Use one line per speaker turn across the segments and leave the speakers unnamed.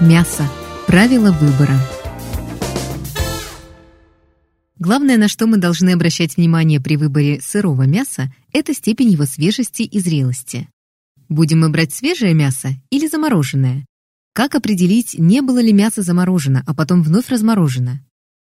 Мясо. Правила выбора. Главное, на что мы должны обращать внимание при выборе сырого мяса, это степень его свежести и зрелости. Будем мы брать свежее мясо или замороженное? Как определить, не было ли мясо заморожено, а потом вновь разморожено?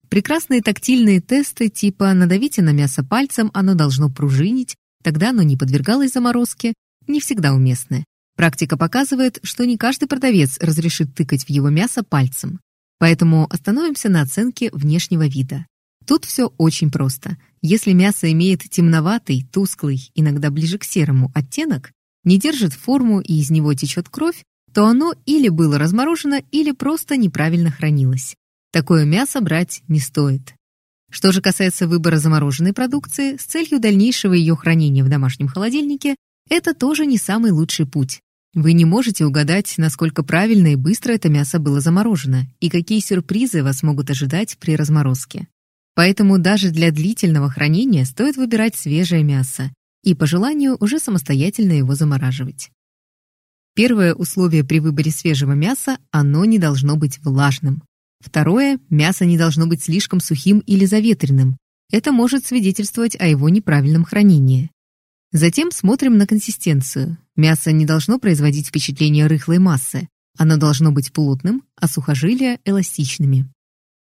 Прекрасные тактильные тесты типа «надавите на мясо пальцем, оно должно пружинить», тогда оно не подвергалось заморозке, не всегда уместны. Практика показывает, что не каждый продавец разрешит тыкать в его мясо пальцем. Поэтому остановимся на оценке внешнего вида. Тут все очень просто. Если мясо имеет темноватый, тусклый, иногда ближе к серому оттенок, не держит форму и из него течет кровь, то оно или было разморожено, или просто неправильно хранилось. Такое мясо брать не стоит. Что же касается выбора замороженной продукции, с целью дальнейшего ее хранения в домашнем холодильнике, это тоже не самый лучший путь. Вы не можете угадать, насколько правильно и быстро это мясо было заморожено, и какие сюрпризы вас могут ожидать при разморозке. Поэтому даже для длительного хранения стоит выбирать свежее мясо и, по желанию, уже самостоятельно его замораживать. Первое условие при выборе свежего мяса – оно не должно быть влажным. Второе – мясо не должно быть слишком сухим или заветренным. Это может свидетельствовать о его неправильном хранении. Затем смотрим на консистенцию. Мясо не должно производить впечатление рыхлой массы. Оно должно быть плотным, а сухожилия – эластичными.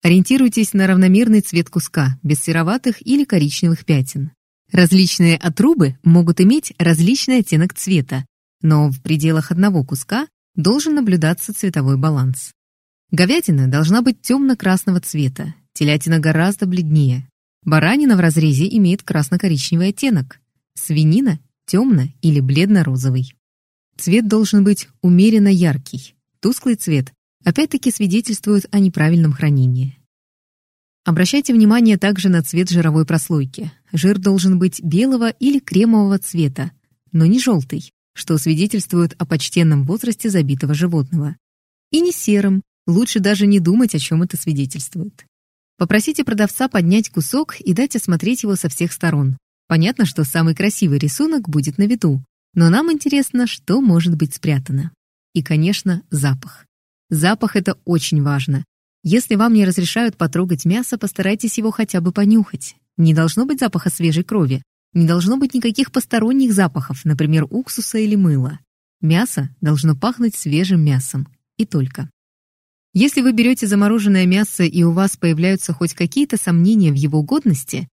Ориентируйтесь на равномерный цвет куска, без сероватых или коричневых пятен. Различные отрубы могут иметь различный оттенок цвета, но в пределах одного куска должен наблюдаться цветовой баланс. Говядина должна быть темно-красного цвета, телятина гораздо бледнее. Баранина в разрезе имеет красно-коричневый оттенок, Свинина – темно- или бледно-розовый. Цвет должен быть умеренно яркий. Тусклый цвет опять-таки свидетельствует о неправильном хранении. Обращайте внимание также на цвет жировой прослойки. Жир должен быть белого или кремового цвета, но не желтый, что свидетельствует о почтенном возрасте забитого животного. И не серым, лучше даже не думать, о чем это свидетельствует. Попросите продавца поднять кусок и дать осмотреть его со всех сторон. Понятно, что самый красивый рисунок будет на виду, но нам интересно, что может быть спрятано. И, конечно, запах. Запах — это очень важно. Если вам не разрешают потрогать мясо, постарайтесь его хотя бы понюхать. Не должно быть запаха свежей крови. Не должно быть никаких посторонних запахов, например, уксуса или мыла. Мясо должно пахнуть свежим мясом. И только. Если вы берете замороженное мясо и у вас появляются хоть какие-то сомнения в его годности,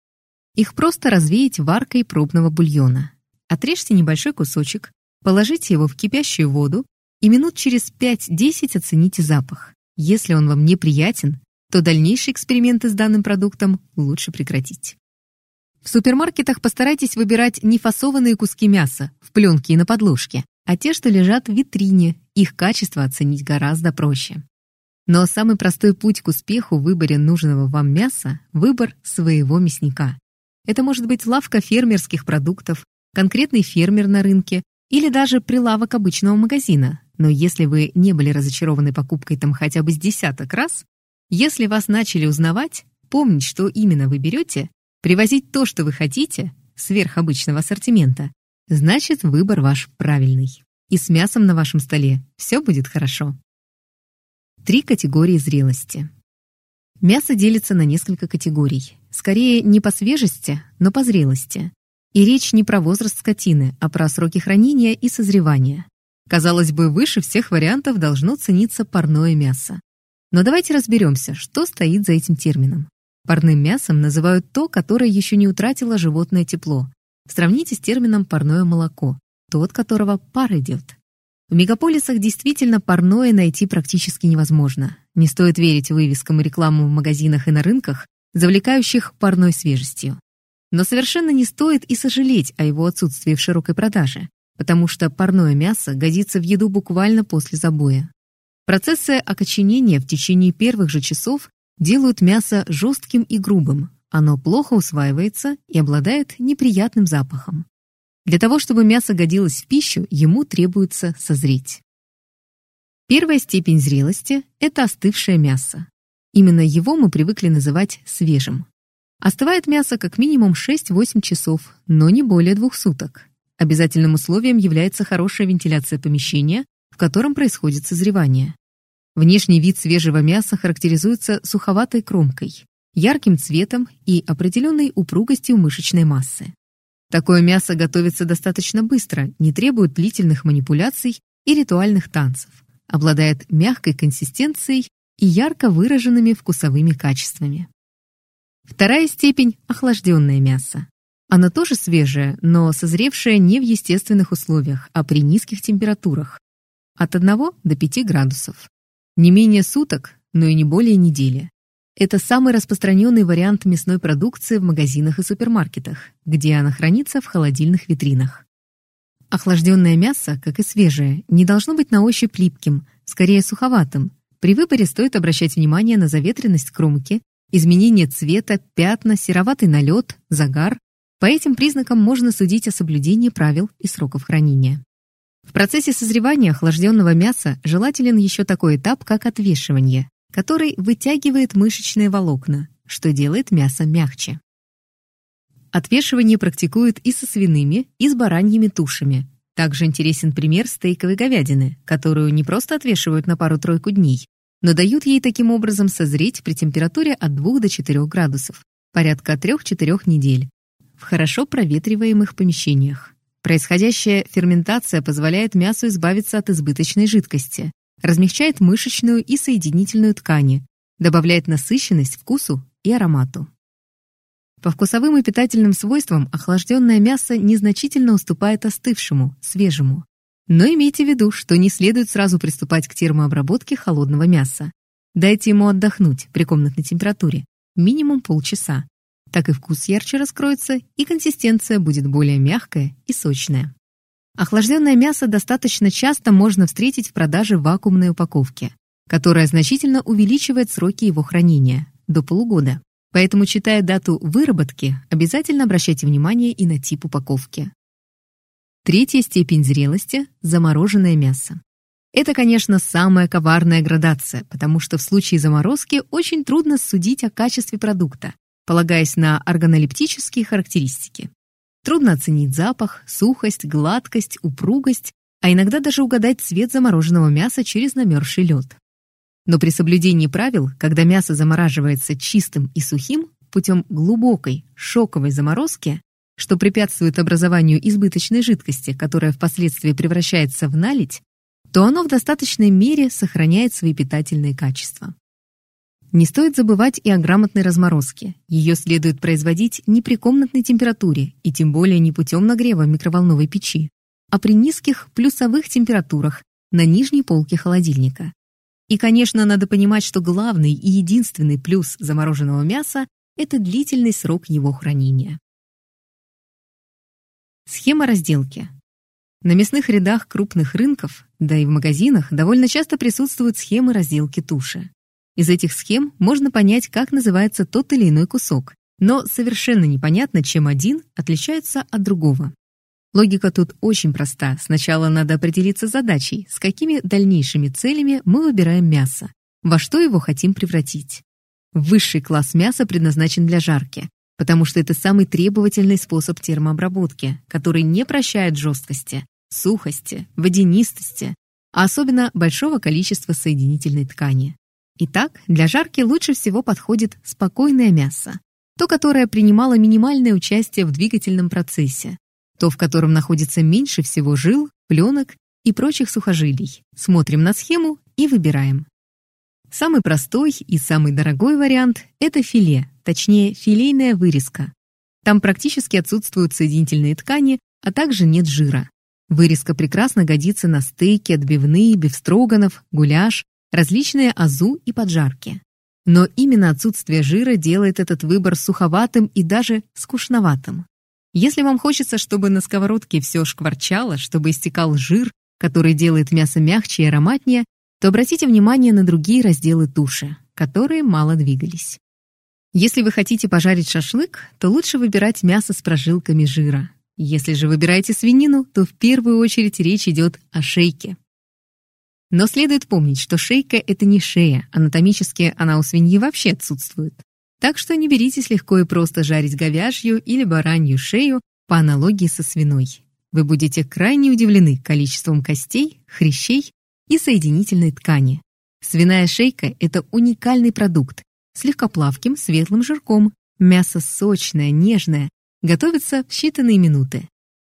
их просто развеять варкой пробного бульона. Отрежьте небольшой кусочек, положите его в кипящую воду и минут через 5-10 оцените запах. Если он вам неприятен, то дальнейшие эксперименты с данным продуктом лучше прекратить. В супермаркетах постарайтесь выбирать не фасованные куски мяса в пленке и на подложке, а те, что лежат в витрине, их качество оценить гораздо проще. Но самый простой путь к успеху в выборе нужного вам мяса – выбор своего мясника. Это может быть лавка фермерских продуктов, конкретный фермер на рынке или даже прилавок обычного магазина. Но если вы не были разочарованы покупкой там хотя бы с десяток раз, если вас начали узнавать, помнить, что именно вы берете, привозить то, что вы хотите, сверх обычного ассортимента, значит выбор ваш правильный. И с мясом на вашем столе все будет хорошо. Три категории зрелости. Мясо делится на несколько категорий. Скорее, не по свежести, но по зрелости. И речь не про возраст скотины, а про сроки хранения и созревания. Казалось бы, выше всех вариантов должно цениться парное мясо. Но давайте разберемся, что стоит за этим термином. Парным мясом называют то, которое еще не утратило животное тепло. Сравните с термином парное молоко, тот, которого пар идет. В мегаполисах действительно парное найти практически невозможно. Не стоит верить вывескам и рекламам в магазинах и на рынках, завлекающих парной свежестью. Но совершенно не стоит и сожалеть о его отсутствии в широкой продаже, потому что парное мясо годится в еду буквально после забоя. Процессы окоченения в течение первых же часов делают мясо жестким и грубым, оно плохо усваивается и обладает неприятным запахом. Для того, чтобы мясо годилось в пищу, ему требуется созреть. Первая степень зрелости – это остывшее мясо. Именно его мы привыкли называть свежим. Остывает мясо как минимум 6-8 часов, но не более двух суток. Обязательным условием является хорошая вентиляция помещения, в котором происходит созревание. Внешний вид свежего мяса характеризуется суховатой кромкой, ярким цветом и определенной упругостью мышечной массы. Такое мясо готовится достаточно быстро, не требует длительных манипуляций и ритуальных танцев, обладает мягкой консистенцией и ярко выраженными вкусовыми качествами. Вторая степень – охлажденное мясо. Оно тоже свежее, но созревшее не в естественных условиях, а при низких температурах – от 1 до 5 градусов. Не менее суток, но и не более недели. Это самый распространенный вариант мясной продукции в магазинах и супермаркетах, где она хранится в холодильных витринах. Охлажденное мясо, как и свежее, не должно быть на ощупь липким, скорее суховатым. При выборе стоит обращать внимание на заветренность кромки, изменение цвета, пятна, сероватый налет, загар. По этим признакам можно судить о соблюдении правил и сроков хранения. В процессе созревания охлажденного мяса желателен еще такой этап, как отвешивание, который вытягивает мышечные волокна, что делает мясо мягче. Отвешивание практикуют и со свиными, и с бараньими тушами. Также интересен пример стейковой говядины, которую не просто отвешивают на пару-тройку дней, но дают ей таким образом созреть при температуре от 2 до 4 градусов, порядка 3-4 недель, в хорошо проветриваемых помещениях. Происходящая ферментация позволяет мясу избавиться от избыточной жидкости, размягчает мышечную и соединительную ткани, добавляет насыщенность вкусу и аромату. По вкусовым и питательным свойствам охлажденное мясо незначительно уступает остывшему, свежему. Но имейте в виду, что не следует сразу приступать к термообработке холодного мяса. Дайте ему отдохнуть при комнатной температуре, минимум полчаса. Так и вкус ярче раскроется, и консистенция будет более мягкая и сочная. Охлажденное мясо достаточно часто можно встретить в продаже в вакуумной упаковке, которая значительно увеличивает сроки его хранения – до полугода. Поэтому, читая дату выработки, обязательно обращайте внимание и на тип упаковки. Третья степень зрелости – замороженное мясо. Это, конечно, самая коварная градация, потому что в случае заморозки очень трудно судить о качестве продукта, полагаясь на органолептические характеристики. Трудно оценить запах, сухость, гладкость, упругость, а иногда даже угадать цвет замороженного мяса через намерзший лед. Но при соблюдении правил, когда мясо замораживается чистым и сухим путем глубокой шоковой заморозки, что препятствует образованию избыточной жидкости, которая впоследствии превращается в наледь, то оно в достаточной мере сохраняет свои питательные качества. Не стоит забывать и о грамотной разморозке. Ее следует производить не при комнатной температуре и тем более не путем нагрева микроволновой печи, а при низких плюсовых температурах на нижней полке холодильника. И, конечно, надо понимать, что главный и единственный плюс замороженного мяса – это длительный срок его хранения. Схема разделки. На мясных рядах крупных рынков, да и в магазинах, довольно часто присутствуют схемы разделки туши. Из этих схем можно понять, как называется тот или иной кусок, но совершенно непонятно, чем один отличается от другого. Логика тут очень проста. Сначала надо определиться с задачей, с какими дальнейшими целями мы выбираем мясо, во что его хотим превратить. Высший класс мяса предназначен для жарки, потому что это самый требовательный способ термообработки, который не прощает жесткости, сухости, водянистости, а особенно большого количества соединительной ткани. Итак, для жарки лучше всего подходит спокойное мясо, то, которое принимало минимальное участие в двигательном процессе, то, в котором находится меньше всего жил, пленок и прочих сухожилий. Смотрим на схему и выбираем. Самый простой и самый дорогой вариант – это филе, точнее филейная вырезка. Там практически отсутствуют соединительные ткани, а также нет жира. Вырезка прекрасно годится на стейки, отбивные, бифстроганов, гуляш, различные азу и поджарки. Но именно отсутствие жира делает этот выбор суховатым и даже скучноватым. Если вам хочется, чтобы на сковородке все шкварчало, чтобы истекал жир, который делает мясо мягче и ароматнее, то обратите внимание на другие разделы туши, которые мало двигались. Если вы хотите пожарить шашлык, то лучше выбирать мясо с прожилками жира. Если же выбираете свинину, то в первую очередь речь идет о шейке. Но следует помнить, что шейка – это не шея, анатомически она у свиньи вообще отсутствует. Так что не беритесь легко и просто жарить говяжью или баранью шею по аналогии со свиной. Вы будете крайне удивлены количеством костей, хрящей и соединительной ткани. Свиная шейка – это уникальный продукт с легкоплавким светлым жирком. Мясо сочное, нежное, готовится в считанные минуты.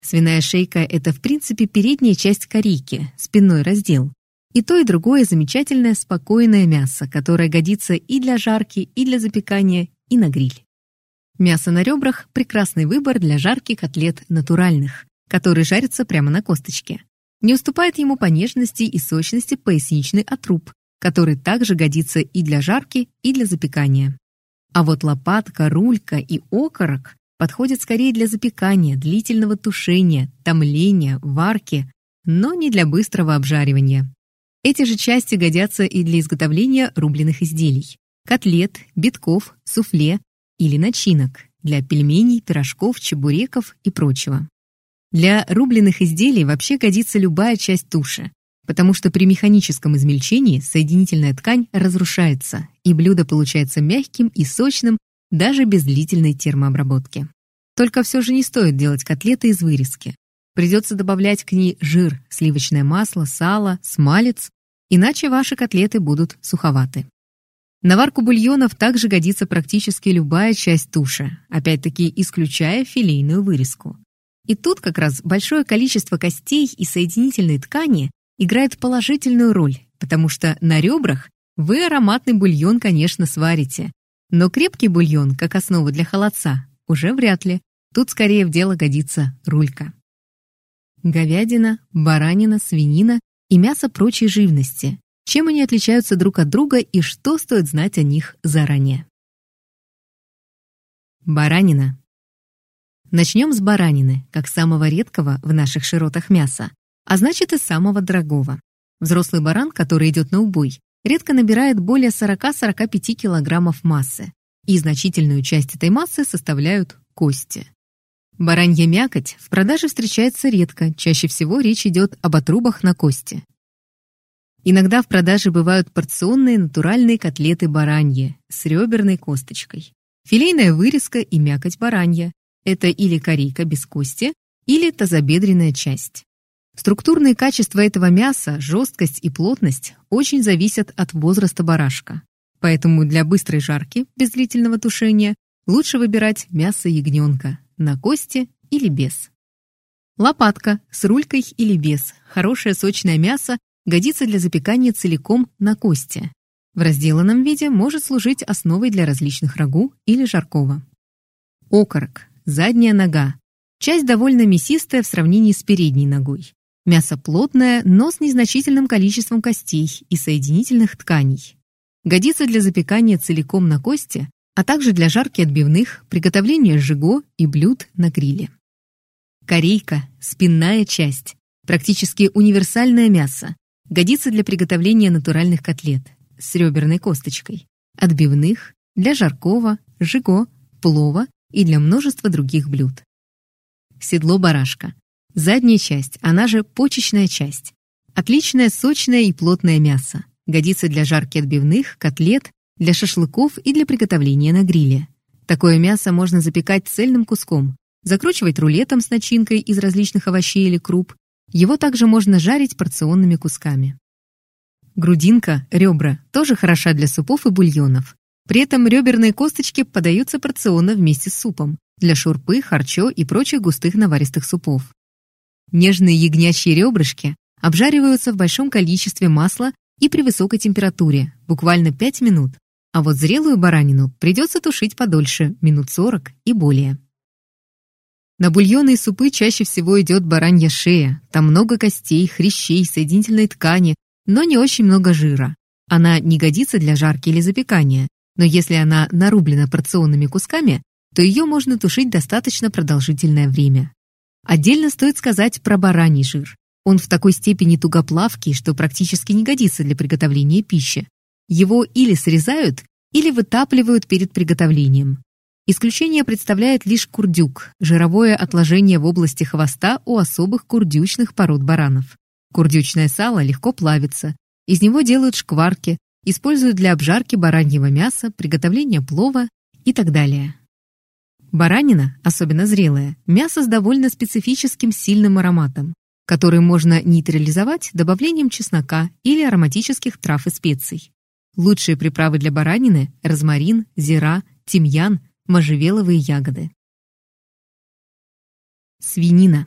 Свиная шейка – это, в принципе, передняя часть корейки, спинной раздел. И то, и другое замечательное спокойное мясо, которое годится и для жарки, и для запекания, и на гриль. Мясо на ребрах – прекрасный выбор для жарки котлет натуральных, которые жарятся прямо на косточке. Не уступает ему по нежности и сочности поясничный отруб, который также годится и для жарки, и для запекания. А вот лопатка, рулька и окорок подходят скорее для запекания, длительного тушения, томления, варки, но не для быстрого обжаривания. Эти же части годятся и для изготовления рубленых изделий – котлет, битков, суфле или начинок для пельменей, пирожков, чебуреков и прочего. Для рубленых изделий вообще годится любая часть туши, потому что при механическом измельчении соединительная ткань разрушается, и блюдо получается мягким и сочным даже без длительной термообработки. Только все же не стоит делать котлеты из вырезки. Придется добавлять к ней жир, сливочное масло, сало, смалец, иначе ваши котлеты будут суховаты. На варку бульонов также годится практически любая часть туши, опять-таки исключая филейную вырезку. И тут как раз большое количество костей и соединительной ткани играет положительную роль, потому что на ребрах вы ароматный бульон, конечно, сварите, но крепкий бульон, как основа для холодца, уже вряд ли. Тут скорее в дело годится рулька. Говядина, баранина, свинина и мясо прочей живности. Чем они отличаются друг от друга и что стоит знать о них заранее? Баранина. Начнем с баранины, как самого редкого в наших широтах мяса, а значит и самого дорогого. Взрослый баран, который идет на убой, редко набирает более 40-45 килограммов массы, и значительную часть этой массы составляют кости. Баранья мякоть в продаже встречается редко, чаще всего речь идет об отрубах на кости. Иногда в продаже бывают порционные натуральные котлеты бараньи с реберной косточкой, филейная вырезка и мякоть баранья. Это или корейка без кости, или тазобедренная часть. Структурные качества этого мяса, жесткость и плотность очень зависят от возраста барашка. Поэтому для быстрой жарки, без длительного тушения, лучше выбирать мясо ягненка на кости или без. Лопатка с рулькой или без. Хорошее сочное мясо годится для запекания целиком на кости. В разделанном виде может служить основой для различных рагу или жаркого. Окорок, задняя нога. Часть довольно мясистая в сравнении с передней ногой. Мясо плотное, но с незначительным количеством костей и соединительных тканей. Годится для запекания целиком на кости, а также для жарки отбивных, приготовления жиго и блюд на гриле. Корейка – спинная часть, практически универсальное мясо, годится для приготовления натуральных котлет с реберной косточкой, отбивных, для жаркого, жиго, плова и для множества других блюд. Седло барашка Задняя часть, она же почечная часть. Отличное сочное и плотное мясо. Годится для жарки отбивных, котлет, для шашлыков и для приготовления на гриле. Такое мясо можно запекать цельным куском, закручивать рулетом с начинкой из различных овощей или круп. Его также можно жарить порционными кусками. Грудинка, ребра, тоже хороша для супов и бульонов. При этом реберные косточки подаются порционно вместе с супом для шурпы, харчо и прочих густых наваристых супов. Нежные ягнячьи ребрышки обжариваются в большом количестве масла и при высокой температуре, буквально 5 минут. А вот зрелую баранину придется тушить подольше, минут 40 и более. На бульоны и супы чаще всего идет баранья шея. Там много костей, хрящей, соединительной ткани, но не очень много жира. Она не годится для жарки или запекания, но если она нарублена порционными кусками, то ее можно тушить достаточно продолжительное время. Отдельно стоит сказать про бараний жир. Он в такой степени тугоплавкий, что практически не годится для приготовления пищи. Его или срезают, или вытапливают перед приготовлением. Исключение представляет лишь курдюк – жировое отложение в области хвоста у особых курдючных пород баранов. Курдючное сало легко плавится, из него делают шкварки, используют для обжарки бараньего мяса, приготовления плова и так далее. Баранина, особенно зрелая, мясо с довольно специфическим сильным ароматом. который можно нейтрализовать добавлением чеснока или ароматических трав и специй. Лучшие приправы для баранины – розмарин, зира, тимьян, можжевеловые ягоды. Свинина.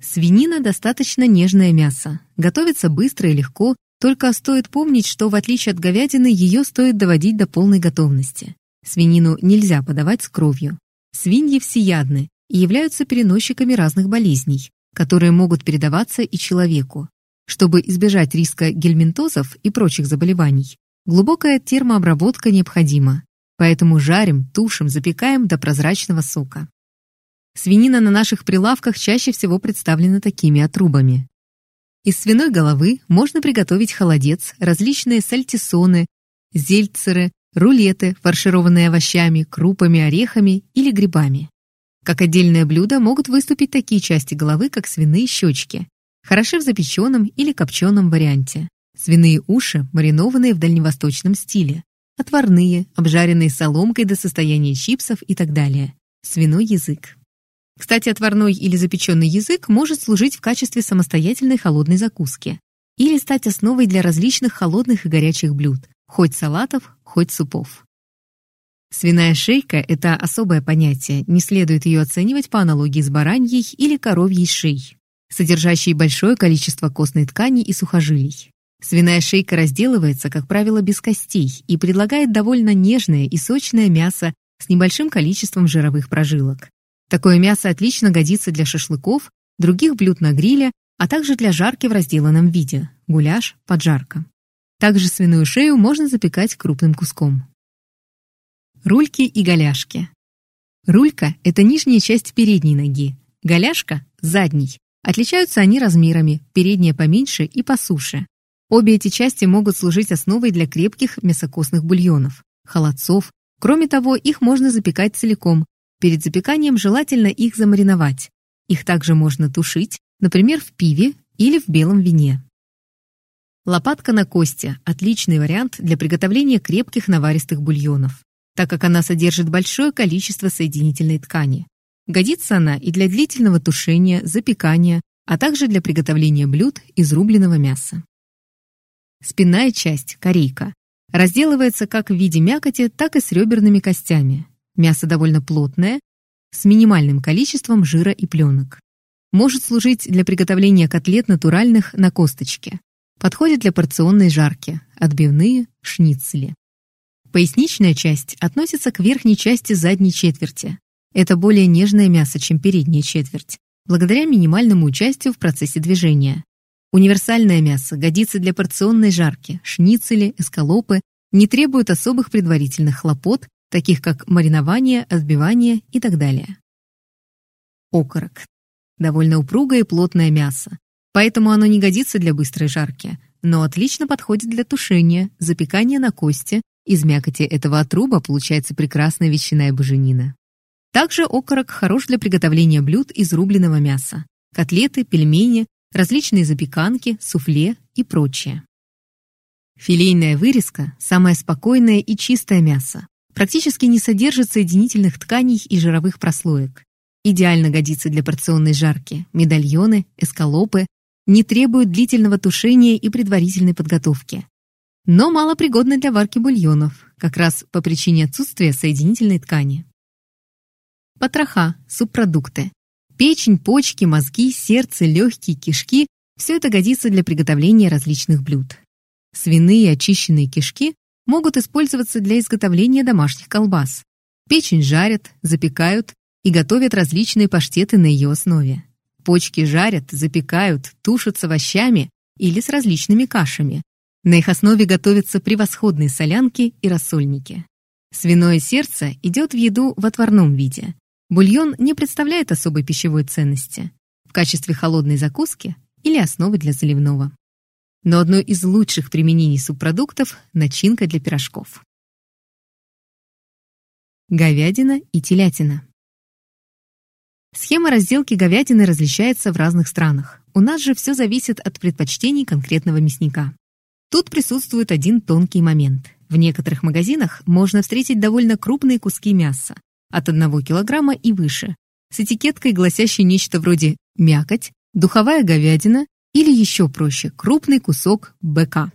Свинина – достаточно нежное мясо. Готовится быстро и легко, только стоит помнить, что в отличие от говядины, ее стоит доводить до полной готовности. Свинину нельзя подавать с кровью. Свиньи всеядны и являются переносчиками разных болезней, которые могут передаваться и человеку. Чтобы избежать риска гельминтозов и прочих заболеваний, глубокая термообработка необходима, поэтому жарим, тушим, запекаем до прозрачного сока. Свинина на наших прилавках чаще всего представлена такими отрубами. Из свиной головы можно приготовить холодец, различные сальтисоны, зельцеры, рулеты, фаршированные овощами, крупами, орехами или грибами. Как отдельное блюдо могут выступить такие части головы, как свиные щечки, хороши в запеченном или копченом варианте, свиные уши, маринованные в дальневосточном стиле, отварные, обжаренные соломкой до состояния чипсов и так далее, свиной язык. Кстати, отварной или запеченный язык может служить в качестве самостоятельной холодной закуски или стать основой для различных холодных и горячих блюд, хоть салатов, хоть супов. Свиная шейка – это особое понятие, не следует ее оценивать по аналогии с бараньей или коровьей шеей, содержащей большое количество костной ткани и сухожилий. Свиная шейка разделывается, как правило, без костей и предлагает довольно нежное и сочное мясо с небольшим количеством жировых прожилок. Такое мясо отлично годится для шашлыков, других блюд на гриле, а также для жарки в разделанном виде – гуляш, поджарка. Также свиную шею можно запекать крупным куском. Рульки и голяшки. Рулька – это нижняя часть передней ноги, голяшка – задней. Отличаются они размерами, передняя поменьше и посуше. Обе эти части могут служить основой для крепких мясокосных бульонов, холодцов. Кроме того, их можно запекать целиком, Перед запеканием желательно их замариновать. Их также можно тушить, например, в пиве или в белом вине. Лопатка на кости – отличный вариант для приготовления крепких наваристых бульонов, так как она содержит большое количество соединительной ткани. Годится она и для длительного тушения, запекания, а также для приготовления блюд из рубленого мяса. Спинная часть, корейка, разделывается как в виде мякоти, так и с реберными костями. Мясо довольно плотное, с минимальным количеством жира и пленок. Может служить для приготовления котлет натуральных на косточке. Подходит для порционной жарки, отбивные, шницели. Поясничная часть относится к верхней части задней четверти. Это более нежное мясо, чем передняя четверть, благодаря минимальному участию в процессе движения. Универсальное мясо годится для порционной жарки, шницели, эскалопы, не требует особых предварительных хлопот таких как маринование, отбивание и так далее. Окорок. Довольно упругое и плотное мясо, поэтому оно не годится для быстрой жарки, но отлично подходит для тушения, запекания на кости, из мякоти этого отруба получается прекрасная ветчина и буженина. Также окорок хорош для приготовления блюд из рубленого мяса, котлеты, пельмени, различные запеканки, суфле и прочее. Филейная вырезка – самое спокойное и чистое мясо, практически не содержит соединительных тканей и жировых прослоек. Идеально годится для порционной жарки. Медальоны, эскалопы не требуют длительного тушения и предварительной подготовки. Но малопригодны для варки бульонов, как раз по причине отсутствия соединительной ткани. Потроха, субпродукты. Печень, почки, мозги, сердце, легкие, кишки – все это годится для приготовления различных блюд. Свиные очищенные кишки могут использоваться для изготовления домашних колбас. Печень жарят, запекают и готовят различные паштеты на ее основе. Почки жарят, запекают, тушат с овощами или с различными кашами. На их основе готовятся превосходные солянки и рассольники. Свиное сердце идет в еду в отварном виде. Бульон не представляет особой пищевой ценности. В качестве холодной закуски или основы для заливного но одно из лучших применений субпродуктов – начинка для пирожков. Говядина и телятина. Схема разделки говядины различается в разных странах. У нас же все зависит от предпочтений конкретного мясника. Тут присутствует один тонкий момент. В некоторых магазинах можно встретить довольно крупные куски мяса, от 1 килограмма и выше, с этикеткой, гласящей нечто вроде «мякоть», духовая говядина или еще проще, крупный кусок быка.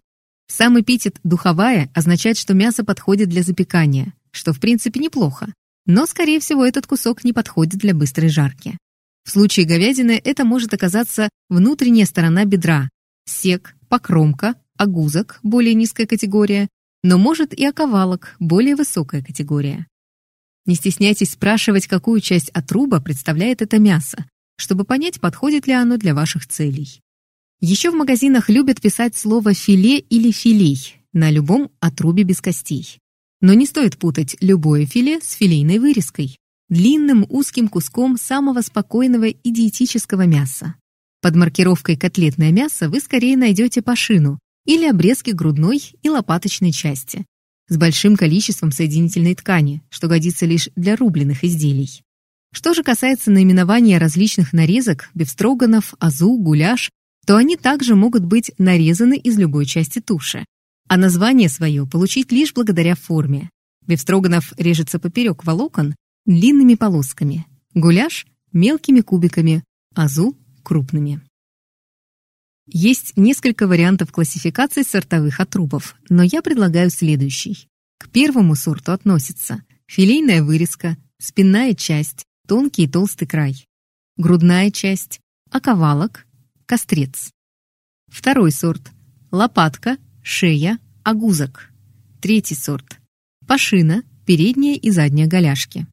Сам эпитет «духовая» означает, что мясо подходит для запекания, что в принципе неплохо, но, скорее всего, этот кусок не подходит для быстрой жарки. В случае говядины это может оказаться внутренняя сторона бедра, сек, покромка, огузок, более низкая категория, но может и оковалок, более высокая категория. Не стесняйтесь спрашивать, какую часть отруба представляет это мясо, чтобы понять, подходит ли оно для ваших целей. Еще в магазинах любят писать слово «филе» или «филей» на любом отрубе без костей. Но не стоит путать любое филе с филейной вырезкой, длинным узким куском самого спокойного и диетического мяса. Под маркировкой «котлетное мясо» вы скорее найдете пашину или обрезки грудной и лопаточной части с большим количеством соединительной ткани, что годится лишь для рубленых изделий. Что же касается наименования различных нарезок, бифстроганов, азу, гуляш, то они также могут быть нарезаны из любой части туши, а название свое получить лишь благодаря форме. Бифстроганов режется поперек волокон длинными полосками, гуляш – мелкими кубиками, азу – крупными. Есть несколько вариантов классификации сортовых отрубов, но я предлагаю следующий. К первому сорту относятся филейная вырезка, спинная часть, тонкий и толстый край, грудная часть, оковалок, кострец. Второй сорт – лопатка, шея, огузок. Третий сорт – пашина, передняя и задняя голяшки.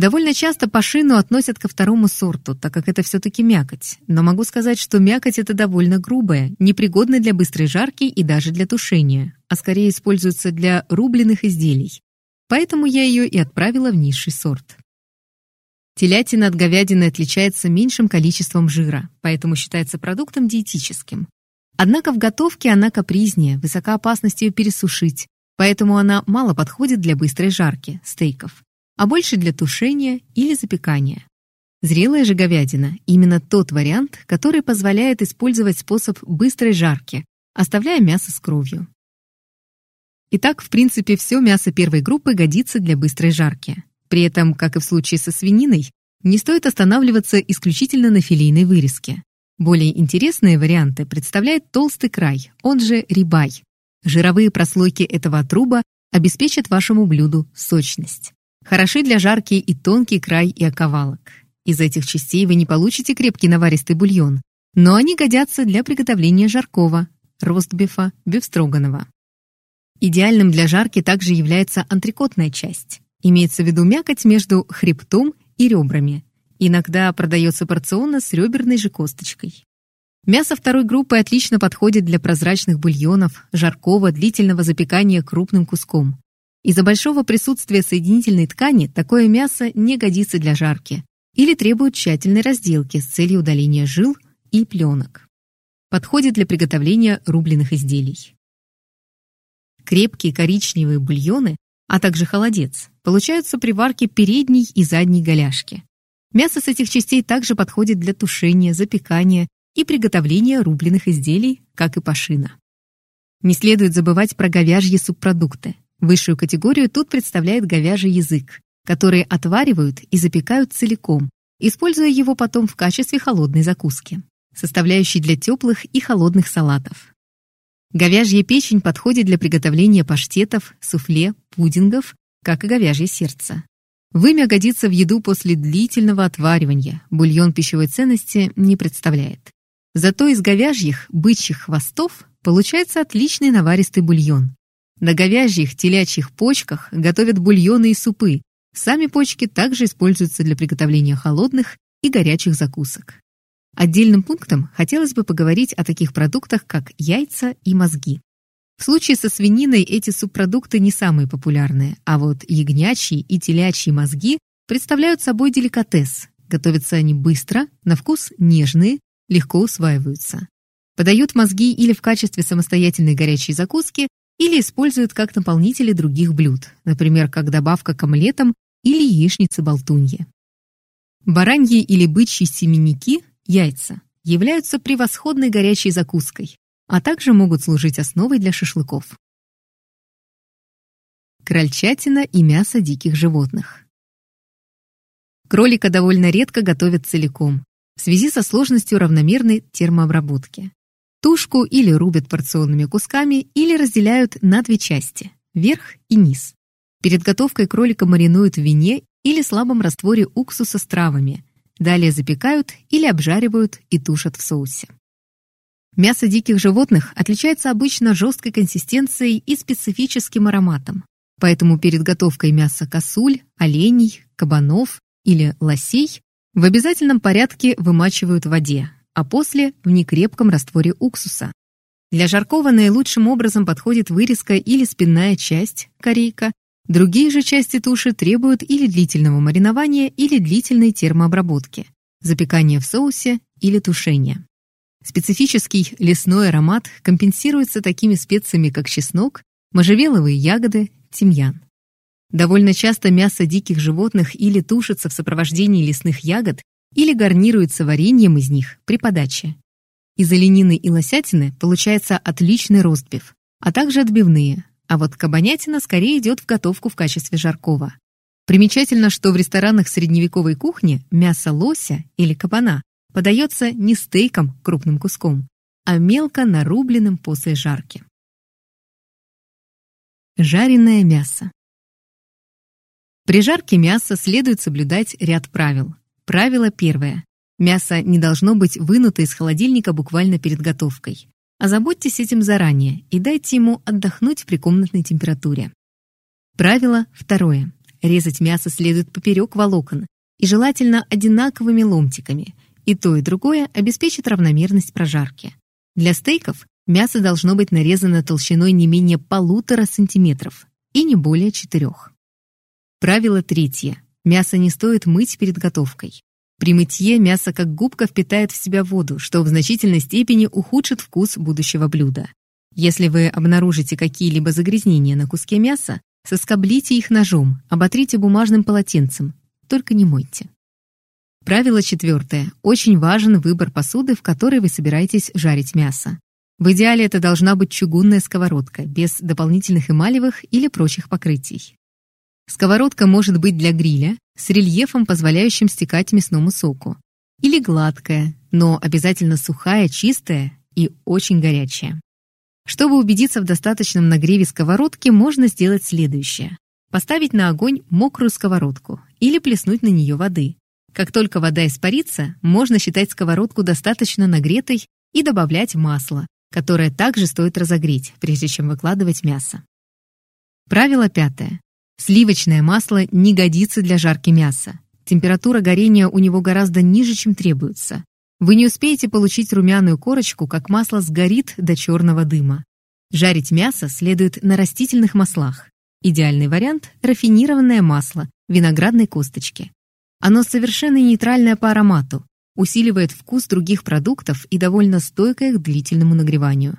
Довольно часто пашину относят ко второму сорту, так как это все-таки мякоть. Но могу сказать, что мякоть это довольно грубая, непригодная для быстрой жарки и даже для тушения, а скорее используется для рубленых изделий. Поэтому я ее и отправила в низший сорт. Телятина от говядины отличается меньшим количеством жира, поэтому считается продуктом диетическим. Однако в готовке она капризнее, высока опасность ее пересушить, поэтому она мало подходит для быстрой жарки, стейков, а больше для тушения или запекания. Зрелая же говядина – именно тот вариант, который позволяет использовать способ быстрой жарки, оставляя мясо с кровью. Итак, в принципе, все мясо первой группы годится для быстрой жарки. При этом, как и в случае со свининой, не стоит останавливаться исключительно на филейной вырезке. Более интересные варианты представляет толстый край, он же рибай. Жировые прослойки этого отруба обеспечат вашему блюду сочность. Хороши для жарки и тонкий край и оковалок. Из этих частей вы не получите крепкий наваристый бульон, но они годятся для приготовления жаркого, ростбифа, бифстроганова. Идеальным для жарки также является антрикотная часть. Имеется в виду мякоть между хребтом и ребрами. Иногда продается порционно с реберной же косточкой. Мясо второй группы отлично подходит для прозрачных бульонов, жаркого, длительного запекания крупным куском. Из-за большого присутствия соединительной ткани такое мясо не годится для жарки или требует тщательной разделки с целью удаления жил и пленок. Подходит для приготовления рубленых изделий. Крепкие коричневые бульоны а также холодец, получаются при варке передней и задней голяшки. Мясо с этих частей также подходит для тушения, запекания и приготовления рубленых изделий, как и пашина. Не следует забывать про говяжьи субпродукты. Высшую категорию тут представляет говяжий язык, который отваривают и запекают целиком, используя его потом в качестве холодной закуски, составляющей для теплых и холодных салатов. Говяжья печень подходит для приготовления паштетов, суфле, пудингов, как и говяжье сердце. Вымя годится в еду после длительного отваривания, бульон пищевой ценности не представляет. Зато из говяжьих, бычьих хвостов получается отличный наваристый бульон. На говяжьих, телячьих почках готовят бульоны и супы. Сами почки также используются для приготовления холодных и горячих закусок. Отдельным пунктом хотелось бы поговорить о таких продуктах, как яйца и мозги. В случае со свининой эти субпродукты не самые популярные, а вот ягнячьи и телячьи мозги представляют собой деликатес. Готовятся они быстро, на вкус нежные, легко усваиваются. Подают мозги или в качестве самостоятельной горячей закуски, или используют как наполнители других блюд, например, как добавка к омлетам или яичнице-болтунье. Бараньи или бычьи семенники Яйца являются превосходной горячей закуской, а также могут служить основой для шашлыков. Крольчатина и мясо диких животных. Кролика довольно редко готовят целиком. в связи со сложностью равномерной термообработки. Тушку или рубят порционными кусками, или разделяют на две части – верх и низ. Перед готовкой кролика маринуют в вине или слабом растворе уксуса с травами. Далее запекают или обжаривают и тушат в соусе. Мясо диких животных отличается обычно жесткой консистенцией и специфическим ароматом. Поэтому перед готовкой мяса косуль, оленей, кабанов или лосей в обязательном порядке вымачивают в воде, а после в некрепком растворе уксуса. Для жаркого наилучшим образом подходит вырезка или спинная часть, корейка. Другие же части туши требуют или длительного маринования, или длительной термообработки, запекания в соусе или тушения. Специфический лесной аромат компенсируется такими специями, как чеснок, можжевеловые ягоды, тимьян. Довольно часто мясо диких животных или тушится в сопровождении лесных ягод, или гарнируется вареньем из них при подаче. Из оленины и лосятины получается отличный ростбиф, а также отбивные, а вот кабанятина скорее идет в готовку в качестве жаркого. Примечательно, что в ресторанах средневековой кухни мясо лося или кабана подается не стейком крупным куском, а мелко нарубленным после жарки. Жареное мясо. При жарке мяса следует соблюдать ряд правил. Правило первое. Мясо не должно быть вынуто из холодильника буквально перед готовкой. Озаботьтесь этим заранее и дайте ему отдохнуть при комнатной температуре. Правило второе. Резать мясо следует поперек волокон и желательно одинаковыми ломтиками. И то, и другое обеспечит равномерность прожарки. Для стейков мясо должно быть нарезано толщиной не менее полутора сантиметров и не более четырех. Правило третье. Мясо не стоит мыть перед готовкой. При мытье мясо как губка впитает в себя воду, что в значительной степени ухудшит вкус будущего блюда. Если вы обнаружите какие-либо загрязнения на куске мяса, соскоблите их ножом, оботрите бумажным полотенцем, только не мойте. Правило четвертое. Очень важен выбор посуды, в которой вы собираетесь жарить мясо. В идеале это должна быть чугунная сковородка, без дополнительных эмалевых или прочих покрытий. Сковородка может быть для гриля, с рельефом, позволяющим стекать мясному соку. Или гладкая, но обязательно сухая, чистая и очень горячая. Чтобы убедиться в достаточном нагреве сковородки, можно сделать следующее. Поставить на огонь мокрую сковородку или плеснуть на нее воды. Как только вода испарится, можно считать сковородку достаточно нагретой и добавлять масло, которое также стоит разогреть, прежде чем выкладывать мясо. Правило пятое. Сливочное масло не годится для жарки мяса. Температура горения у него гораздо ниже, чем требуется. Вы не успеете получить румяную корочку, как масло сгорит до черного дыма. Жарить мясо следует на растительных маслах. Идеальный вариант – рафинированное масло виноградной косточки. Оно совершенно нейтральное по аромату, усиливает вкус других продуктов и довольно стойкое к длительному нагреванию.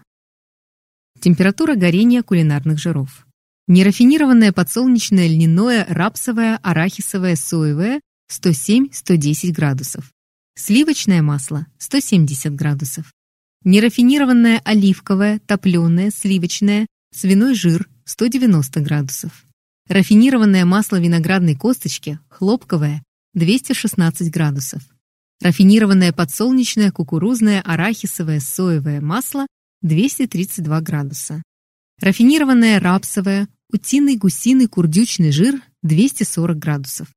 Температура горения кулинарных жиров. Нерафинированное подсолнечное льняное, рапсовое, арахисовое, соевое 107-110 градусов. Сливочное масло 170 градусов. Нерафинированное оливковое, топленое, сливочное, свиной жир 190 градусов. Рафинированное масло виноградной косточки, хлопковое 216 градусов. Рафинированное подсолнечное, кукурузное, арахисовое, соевое масло 232 градуса. Рафинированное рапсовое, утиный, гусиный, курдючный жир 240 градусов.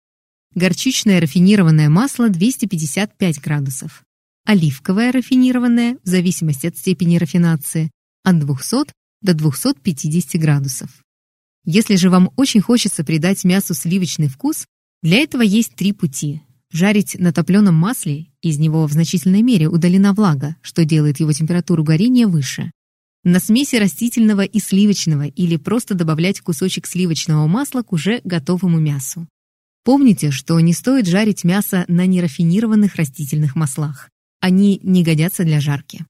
Горчичное рафинированное масло 255 градусов. Оливковое рафинированное, в зависимости от степени рафинации, от 200 до 250 градусов. Если же вам очень хочется придать мясу сливочный вкус, для этого есть три пути. Жарить на топленом масле, из него в значительной мере удалена влага, что делает его температуру горения выше на смеси растительного и сливочного или просто добавлять кусочек сливочного масла к уже готовому мясу. Помните, что не стоит жарить мясо на нерафинированных растительных маслах. Они не годятся для жарки.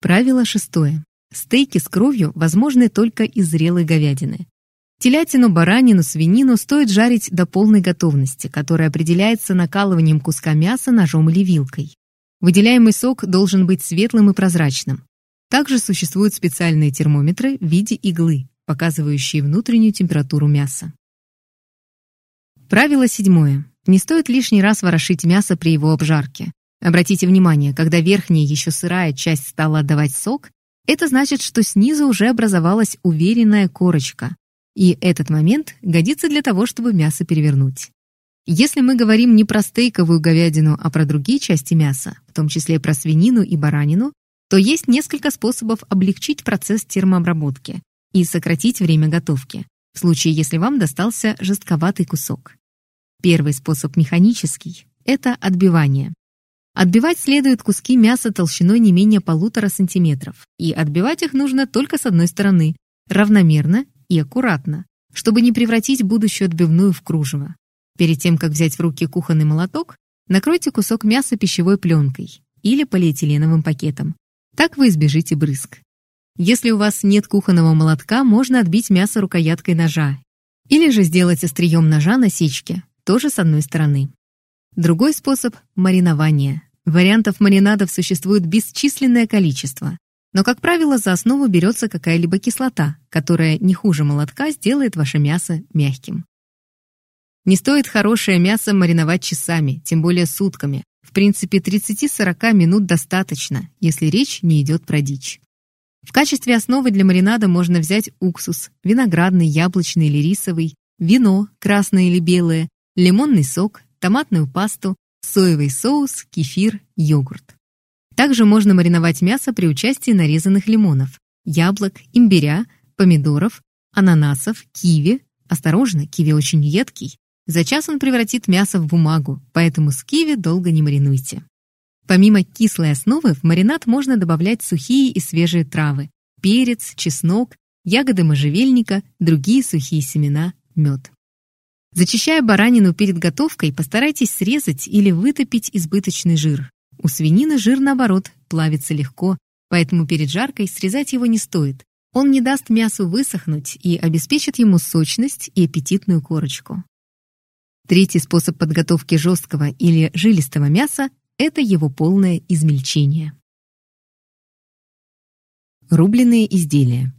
Правило шестое. Стейки с кровью возможны только из зрелой говядины. Телятину, баранину, свинину стоит жарить до полной готовности, которая определяется накалыванием куска мяса ножом или вилкой. Выделяемый сок должен быть светлым и прозрачным. Также существуют специальные термометры в виде иглы, показывающие внутреннюю температуру мяса. Правило седьмое. Не стоит лишний раз ворошить мясо при его обжарке. Обратите внимание, когда верхняя еще сырая часть стала отдавать сок, это значит, что снизу уже образовалась уверенная корочка. И этот момент годится для того, чтобы мясо перевернуть. Если мы говорим не про стейковую говядину, а про другие части мяса, в том числе про свинину и баранину, то есть несколько способов облегчить процесс термообработки и сократить время готовки, в случае, если вам достался жестковатый кусок. Первый способ механический – это отбивание. Отбивать следует куски мяса толщиной не менее полутора сантиметров, и отбивать их нужно только с одной стороны, равномерно и аккуратно, чтобы не превратить будущую отбивную в кружево. Перед тем, как взять в руки кухонный молоток, накройте кусок мяса пищевой пленкой или полиэтиленовым пакетом. Так вы избежите брызг. Если у вас нет кухонного молотка, можно отбить мясо рукояткой ножа или же сделать острием ножа насечки, тоже с одной стороны. Другой способ – маринование. Вариантов маринадов существует бесчисленное количество. Но, как правило, за основу берется какая-либо кислота, которая не хуже молотка сделает ваше мясо мягким. Не стоит хорошее мясо мариновать часами, тем более сутками. В принципе, 30-40 минут достаточно, если речь не идет про дичь. В качестве основы для маринада можно взять уксус, виноградный, яблочный или рисовый, вино, красное или белое, лимонный сок, томатную пасту, соевый соус, кефир, йогурт. Также можно мариновать мясо при участии нарезанных лимонов, яблок, имбиря, помидоров, ананасов, киви. Осторожно, киви очень едкий. За час он превратит мясо в бумагу, поэтому с киви долго не маринуйте. Помимо кислой основы в маринад можно добавлять сухие и свежие травы, перец, чеснок, ягоды можжевельника, другие сухие семена, мед. Зачищая баранину перед готовкой, постарайтесь срезать или вытопить избыточный жир. У свинины жир, наоборот, плавится легко, поэтому перед жаркой срезать его не стоит. Он не даст мясу высохнуть и обеспечит ему сочность и аппетитную корочку. Третий способ подготовки жесткого или жилистого мяса – это его полное измельчение. Рубленые изделия.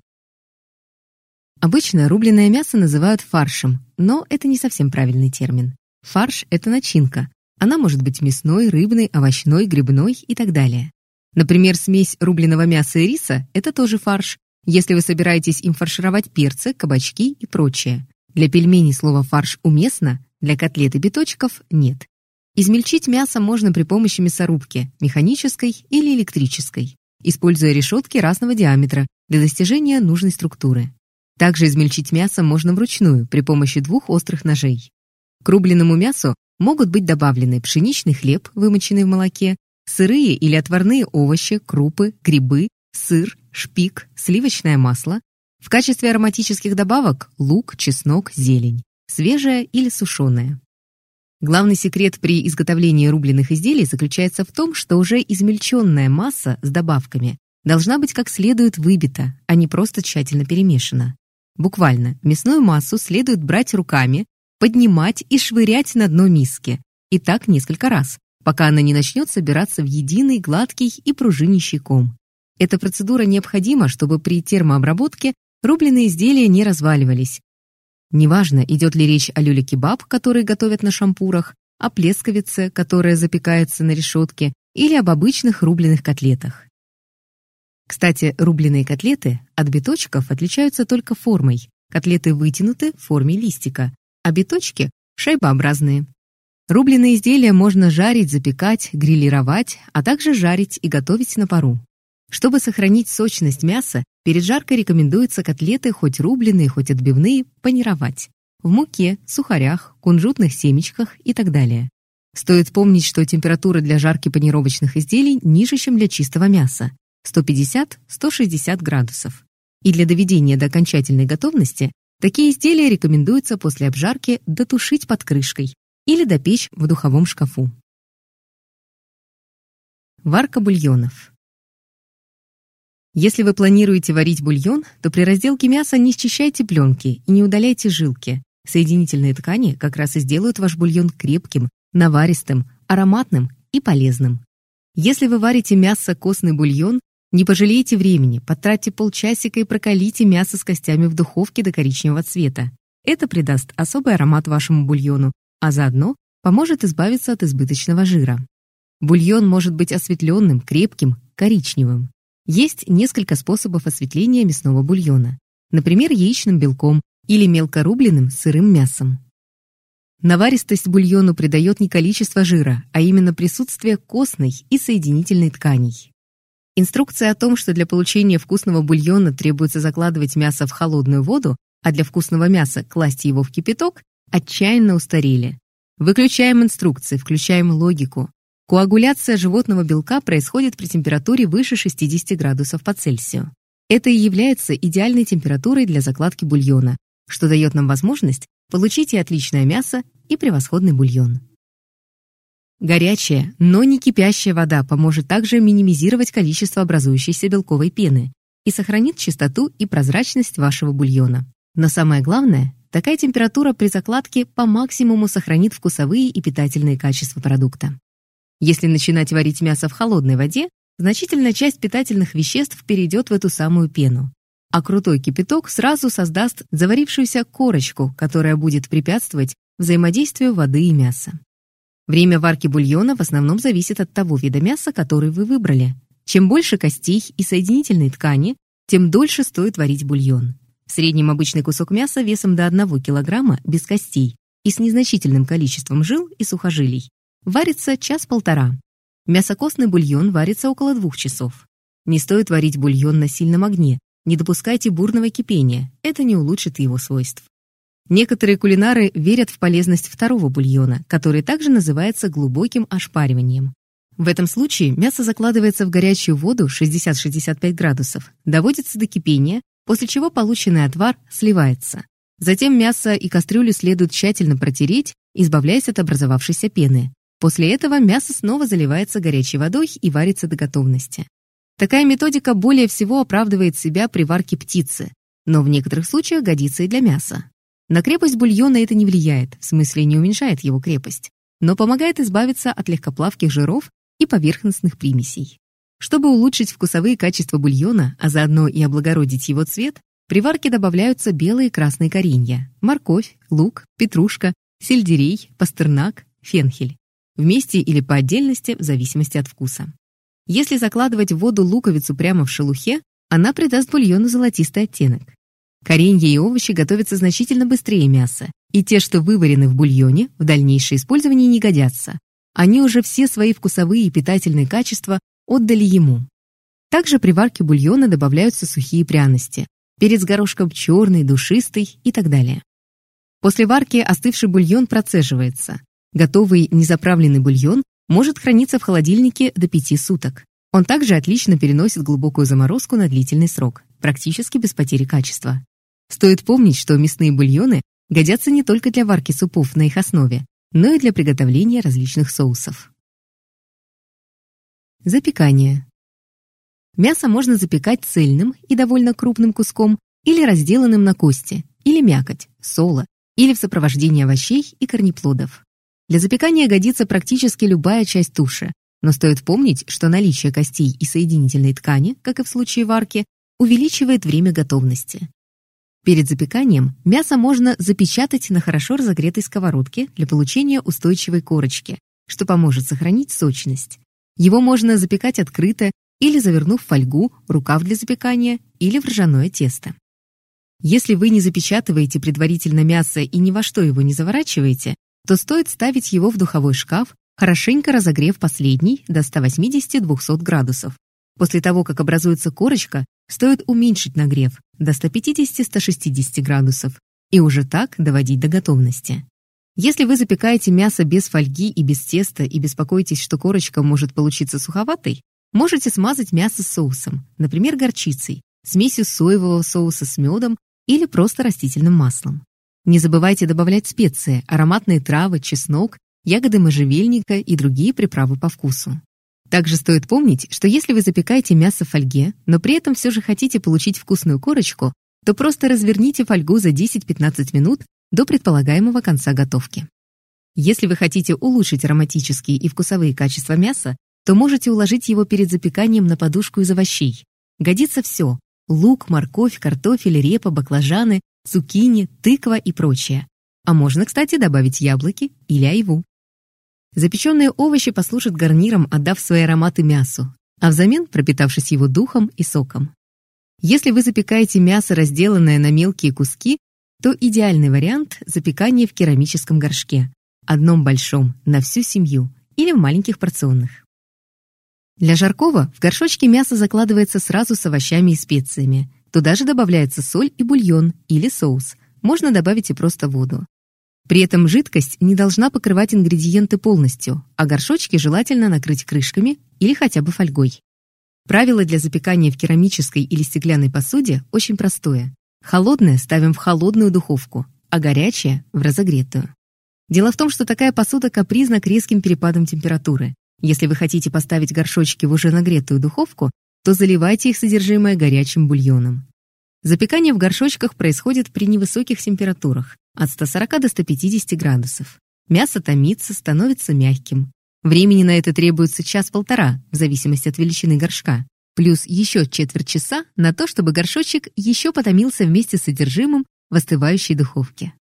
Обычно рубленое мясо называют фаршем, но это не совсем правильный термин. Фарш – это начинка. Она может быть мясной, рыбной, овощной, грибной и так далее. Например, смесь рубленого мяса и риса – это тоже фарш, если вы собираетесь им фаршировать перцы, кабачки и прочее. Для пельменей слово «фарш» уместно, для котлет и биточков нет. Измельчить мясо можно при помощи мясорубки, механической или электрической, используя решетки разного диаметра для достижения нужной структуры. Также измельчить мясо можно вручную при помощи двух острых ножей. К рубленому мясу могут быть добавлены пшеничный хлеб, вымоченный в молоке, сырые или отварные овощи, крупы, грибы, сыр, шпик, сливочное масло. В качестве ароматических добавок – лук, чеснок, зелень свежая или сушеная. Главный секрет при изготовлении рубленых изделий заключается в том, что уже измельченная масса с добавками должна быть как следует выбита, а не просто тщательно перемешана. Буквально, мясную массу следует брать руками, поднимать и швырять на дно миски. И так несколько раз, пока она не начнет собираться в единый, гладкий и пружинищий ком. Эта процедура необходима, чтобы при термообработке рубленые изделия не разваливались, Неважно, идет ли речь о люле-кебаб, который готовят на шампурах, о плесковице, которая запекается на решетке, или об обычных рубленых котлетах. Кстати, рубленые котлеты от биточков отличаются только формой. Котлеты вытянуты в форме листика, а биточки – шайбообразные. Рубленые изделия можно жарить, запекать, грилировать, а также жарить и готовить на пару. Чтобы сохранить сочность мяса, перед жаркой рекомендуется котлеты, хоть рубленые, хоть отбивные, панировать. В муке, сухарях, кунжутных семечках и так далее. Стоит помнить, что температура для жарки панировочных изделий ниже, чем для чистого мяса – 150-160 градусов. И для доведения до окончательной готовности такие изделия рекомендуется после обжарки дотушить под крышкой или допечь в духовом шкафу. Варка бульонов. Если вы планируете варить бульон, то при разделке мяса не счищайте пленки и не удаляйте жилки. Соединительные ткани как раз и сделают ваш бульон крепким, наваристым, ароматным и полезным. Если вы варите мясо-костный бульон, не пожалейте времени, потратьте полчасика и прокалите мясо с костями в духовке до коричневого цвета. Это придаст особый аромат вашему бульону, а заодно поможет избавиться от избыточного жира. Бульон может быть осветленным, крепким, коричневым. Есть несколько способов осветления мясного бульона. Например, яичным белком или мелкорубленным сырым мясом. Наваристость бульону придает не количество жира, а именно присутствие костной и соединительной тканей. Инструкция о том, что для получения вкусного бульона требуется закладывать мясо в холодную воду, а для вкусного мяса класть его в кипяток, отчаянно устарели. Выключаем инструкции, включаем логику. Коагуляция животного белка происходит при температуре выше 60 градусов по Цельсию. Это и является идеальной температурой для закладки бульона, что дает нам возможность Получите отличное мясо и превосходный бульон. Горячая, но не кипящая вода поможет также минимизировать количество образующейся белковой пены и сохранит чистоту и прозрачность вашего бульона. Но самое главное, такая температура при закладке по максимуму сохранит вкусовые и питательные качества продукта. Если начинать варить мясо в холодной воде, значительная часть питательных веществ перейдет в эту самую пену, а крутой кипяток сразу создаст заварившуюся корочку, которая будет препятствовать взаимодействию воды и мяса. Время варки бульона в основном зависит от того вида мяса, который вы выбрали. Чем больше костей и соединительной ткани, тем дольше стоит варить бульон. В среднем обычный кусок мяса весом до 1 кг без костей и с незначительным количеством жил и сухожилий варится час-полтора. Мясокостный бульон варится около двух часов. Не стоит варить бульон на сильном огне, не допускайте бурного кипения, это не улучшит его свойств. Некоторые кулинары верят в полезность второго бульона, который также называется глубоким ошпариванием. В этом случае мясо закладывается в горячую воду 60-65 градусов, доводится до кипения, после чего полученный отвар сливается. Затем мясо и кастрюлю следует тщательно протереть, избавляясь от образовавшейся пены. После этого мясо снова заливается горячей водой и варится до готовности. Такая методика более всего оправдывает себя при варке птицы, но в некоторых случаях годится и для мяса. На крепость бульона это не влияет, в смысле не уменьшает его крепость, но помогает избавиться от легкоплавких жиров и поверхностных примесей. Чтобы улучшить вкусовые качества бульона, а заодно и облагородить его цвет, при варке добавляются белые и красные коренья, морковь, лук, петрушка, сельдерей, пастернак, фенхель. Вместе или по отдельности, в зависимости от вкуса. Если закладывать в воду луковицу прямо в шелухе, она придаст бульону золотистый оттенок. Коренья и овощи готовятся значительно быстрее мяса, и те, что выварены в бульоне, в дальнейшее использование не годятся. Они уже все свои вкусовые и питательные качества отдали ему. Также при варке бульона добавляются сухие пряности, перец горошком черный, душистый и так далее. После варки остывший бульон процеживается. Готовый незаправленный бульон может храниться в холодильнике до 5 суток. Он также отлично переносит глубокую заморозку на длительный срок, практически без потери качества. Стоит помнить, что мясные бульоны годятся не только для варки супов на их основе, но и для приготовления различных соусов. Запекание. Мясо можно запекать цельным и довольно крупным куском или разделанным на кости, или мякоть, соло, или в сопровождении овощей и корнеплодов. Для запекания годится практически любая часть туши, но стоит помнить, что наличие костей и соединительной ткани, как и в случае варки, увеличивает время готовности. Перед запеканием мясо можно запечатать на хорошо разогретой сковородке для получения устойчивой корочки, что поможет сохранить сочность. Его можно запекать открыто или завернув в фольгу, рукав для запекания или в ржаное тесто. Если вы не запечатываете предварительно мясо и ни во что его не заворачиваете, то стоит ставить его в духовой шкаф, хорошенько разогрев последний до 180-200 градусов. После того, как образуется корочка, стоит уменьшить нагрев до 150-160 градусов и уже так доводить до готовности. Если вы запекаете мясо без фольги и без теста и беспокоитесь, что корочка может получиться суховатой, можете смазать мясо соусом, например, горчицей, смесью соевого соуса с медом или просто растительным маслом. Не забывайте добавлять специи, ароматные травы, чеснок, ягоды можжевельника и другие приправы по вкусу. Также стоит помнить, что если вы запекаете мясо в фольге, но при этом все же хотите получить вкусную корочку, то просто разверните фольгу за 10-15 минут до предполагаемого конца готовки. Если вы хотите улучшить ароматические и вкусовые качества мяса, то можете уложить его перед запеканием на подушку из овощей. Годится все – лук, морковь, картофель, репа, баклажаны, цукини, тыква и прочее. А можно, кстати, добавить яблоки или айву. Запеченные овощи послужат гарниром, отдав свои ароматы мясу, а взамен пропитавшись его духом и соком. Если вы запекаете мясо, разделанное на мелкие куски, то идеальный вариант – запекание в керамическом горшке, одном большом, на всю семью, или в маленьких порционных. Для жаркого в горшочке мясо закладывается сразу с овощами и специями. Туда же добавляется соль и бульон или соус. Можно добавить и просто воду. При этом жидкость не должна покрывать ингредиенты полностью, а горшочки желательно накрыть крышками или хотя бы фольгой. Правило для запекания в керамической или стеклянной посуде очень простое. Холодное ставим в холодную духовку, а горячее – в разогретую. Дело в том, что такая посуда капризна к резким перепадам температуры. Если вы хотите поставить горшочки в уже нагретую духовку, то заливайте их содержимое горячим бульоном. Запекание в горшочках происходит при невысоких температурах, от 140 до 150 градусов. Мясо томится, становится мягким. Времени на это требуется час-полтора, в зависимости от величины горшка. Плюс еще четверть часа на то, чтобы горшочек еще потомился вместе с содержимым в остывающей духовке.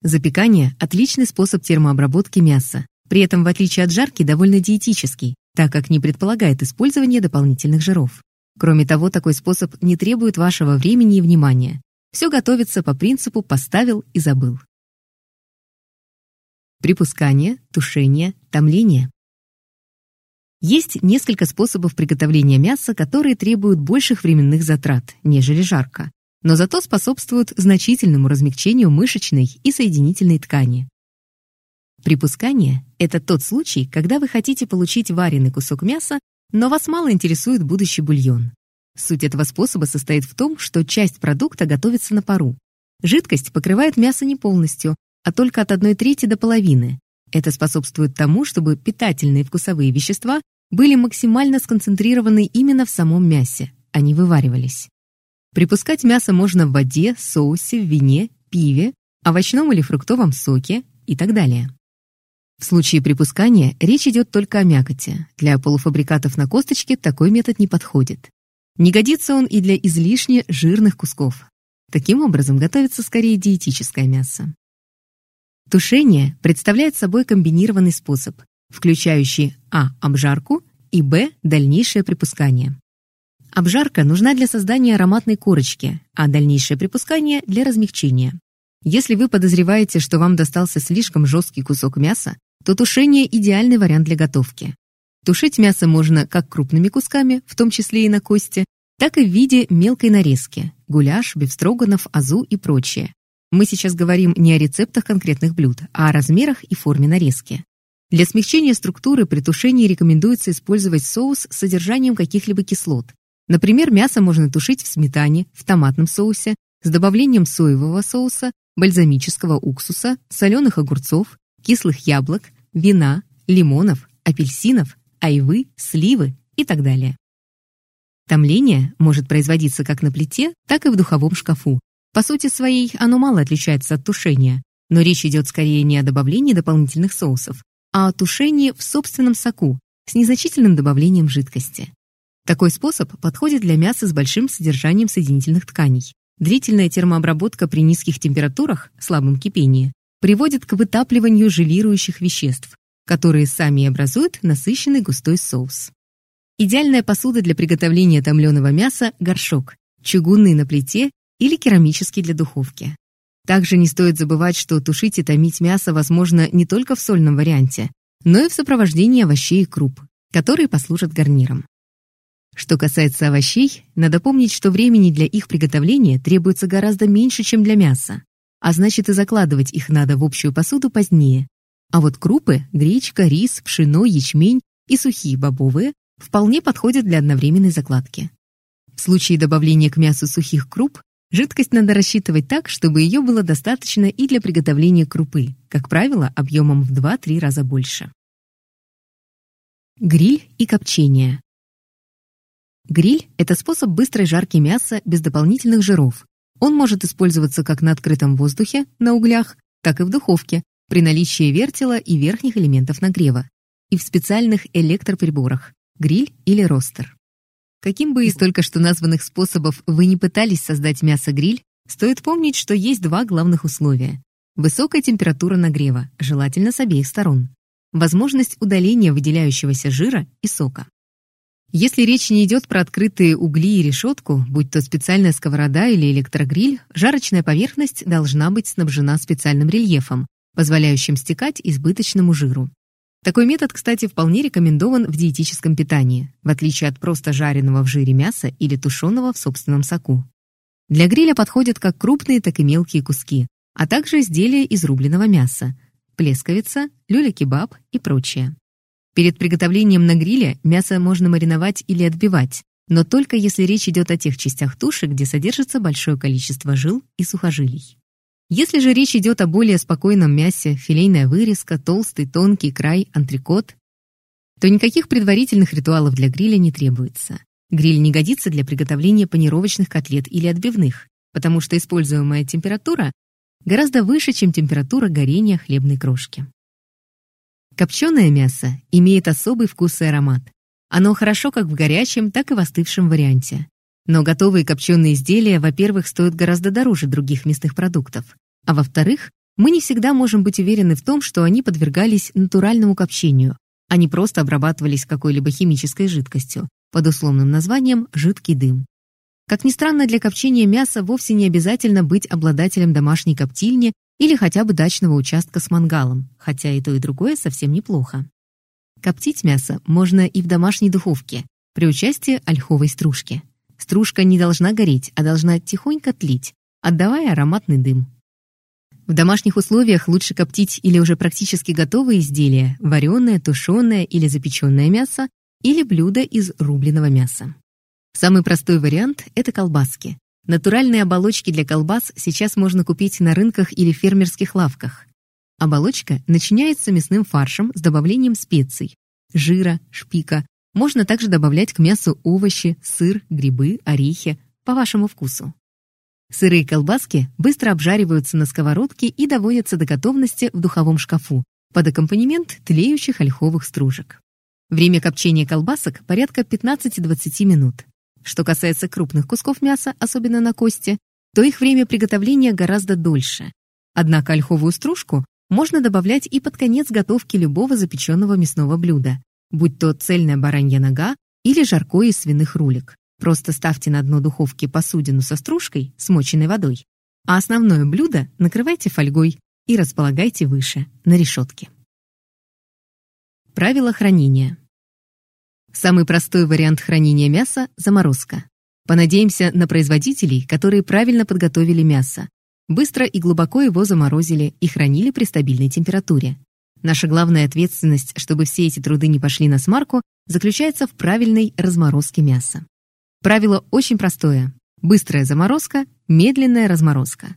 Запекание – отличный способ термообработки мяса. При этом, в отличие от жарки, довольно диетический, так как не предполагает использование дополнительных жиров. Кроме того, такой способ не требует вашего времени и внимания. Все готовится по принципу «поставил и забыл». Припускание, тушение, томление. Есть несколько способов приготовления мяса, которые требуют больших временных затрат, нежели жарко, но зато способствуют значительному размягчению мышечной и соединительной ткани. Припускание – это тот случай, когда вы хотите получить вареный кусок мяса но вас мало интересует будущий бульон. Суть этого способа состоит в том, что часть продукта готовится на пару. Жидкость покрывает мясо не полностью, а только от одной трети до половины. Это способствует тому, чтобы питательные вкусовые вещества были максимально сконцентрированы именно в самом мясе, а не вываривались. Припускать мясо можно в воде, соусе, вине, пиве, овощном или фруктовом соке и так далее. В случае припускания речь идет только о мякоти. Для полуфабрикатов на косточке такой метод не подходит. Не годится он и для излишне жирных кусков. Таким образом готовится скорее диетическое мясо. Тушение представляет собой комбинированный способ, включающий а. обжарку и б. дальнейшее припускание. Обжарка нужна для создания ароматной корочки, а дальнейшее припускание – для размягчения. Если вы подозреваете, что вам достался слишком жесткий кусок мяса, то тушение – идеальный вариант для готовки. Тушить мясо можно как крупными кусками, в том числе и на кости, так и в виде мелкой нарезки – гуляш, бифстроганов, азу и прочее. Мы сейчас говорим не о рецептах конкретных блюд, а о размерах и форме нарезки. Для смягчения структуры при тушении рекомендуется использовать соус с содержанием каких-либо кислот. Например, мясо можно тушить в сметане, в томатном соусе, с добавлением соевого соуса, бальзамического уксуса, соленых огурцов, кислых яблок, вина, лимонов, апельсинов, айвы, сливы и так далее. Томление может производиться как на плите, так и в духовом шкафу. По сути своей оно мало отличается от тушения, но речь идет скорее не о добавлении дополнительных соусов, а о тушении в собственном соку с незначительным добавлением жидкости. Такой способ подходит для мяса с большим содержанием соединительных тканей. Длительная термообработка при низких температурах, слабом кипении, приводит к вытапливанию желирующих веществ, которые сами образуют насыщенный густой соус. Идеальная посуда для приготовления томленого мяса – горшок, чугунный на плите или керамический для духовки. Также не стоит забывать, что тушить и томить мясо возможно не только в сольном варианте, но и в сопровождении овощей и круп, которые послужат гарниром. Что касается овощей, надо помнить, что времени для их приготовления требуется гораздо меньше, чем для мяса а значит и закладывать их надо в общую посуду позднее. А вот крупы, гречка, рис, пшено, ячмень и сухие бобовые вполне подходят для одновременной закладки. В случае добавления к мясу сухих круп жидкость надо рассчитывать так, чтобы ее было достаточно и для приготовления крупы, как правило, объемом в 2-3 раза больше. Гриль и копчение. Гриль – это способ быстрой жарки мяса без дополнительных жиров, он может использоваться как на открытом воздухе, на углях, так и в духовке, при наличии вертела и верхних элементов нагрева, и в специальных электроприборах – гриль или ростер. Каким бы из только что названных способов вы не пытались создать мясо-гриль, стоит помнить, что есть два главных условия. Высокая температура нагрева, желательно с обеих сторон. возможность удаления выделяющегося жира и сока. Если речь не идет про открытые угли и решетку, будь то специальная сковорода или электрогриль, жарочная поверхность должна быть снабжена специальным рельефом, позволяющим стекать избыточному жиру. Такой метод, кстати, вполне рекомендован в диетическом питании, в отличие от просто жареного в жире мяса или тушеного в собственном соку. Для гриля подходят как крупные, так и мелкие куски, а также изделия из рубленого мяса, плесковица, люля-кебаб и прочее. Перед приготовлением на гриле мясо можно мариновать или отбивать, но только если речь идет о тех частях туши, где содержится большое количество жил и сухожилий. Если же речь идет о более спокойном мясе, филейная вырезка, толстый, тонкий край, антрикот, то никаких предварительных ритуалов для гриля не требуется. Гриль не годится для приготовления панировочных котлет или отбивных, потому что используемая температура гораздо выше, чем температура горения хлебной крошки. Копченое мясо имеет особый вкус и аромат. Оно хорошо как в горячем, так и в остывшем варианте. Но готовые копченые изделия, во-первых, стоят гораздо дороже других мясных продуктов, а во-вторых, мы не всегда можем быть уверены в том, что они подвергались натуральному копчению, а не просто обрабатывались какой-либо химической жидкостью под условным названием «жидкий дым». Как ни странно, для копчения мяса вовсе не обязательно быть обладателем домашней коптильни или хотя бы дачного участка с мангалом, хотя и то, и другое совсем неплохо. Коптить мясо можно и в домашней духовке при участии ольховой стружки. Стружка не должна гореть, а должна тихонько тлеть, отдавая ароматный дым. В домашних условиях лучше коптить или уже практически готовые изделия, вареное, тушеное или запеченное мясо, или блюдо из рубленого мяса. Самый простой вариант – это колбаски. Натуральные оболочки для колбас сейчас можно купить на рынках или фермерских лавках. Оболочка начиняется мясным фаршем с добавлением специй, жира, шпика, можно также добавлять к мясу овощи, сыр, грибы, орехи, по вашему вкусу. Сырые колбаски быстро обжариваются на сковородке и доводятся до готовности в духовом шкафу под аккомпанемент тлеющих ольховых стружек. Время копчения колбасок порядка 15-20 минут. Что касается крупных кусков мяса, особенно на кости, то их время приготовления гораздо дольше. Однако ольховую стружку можно добавлять и под конец готовки любого запеченного мясного блюда, будь то цельная баранья нога или жаркое из свиных рулек. Просто ставьте на дно духовки посудину со стружкой, смоченной водой, а основное блюдо накрывайте фольгой и располагайте выше, на решетке. Правила хранения. Самый простой вариант хранения мяса – заморозка. Понадеемся на производителей, которые правильно подготовили мясо, быстро и глубоко его заморозили и хранили при стабильной температуре. Наша главная ответственность, чтобы все эти труды не пошли на смарку, заключается в правильной разморозке мяса. Правило очень простое. Быстрая заморозка, медленная разморозка.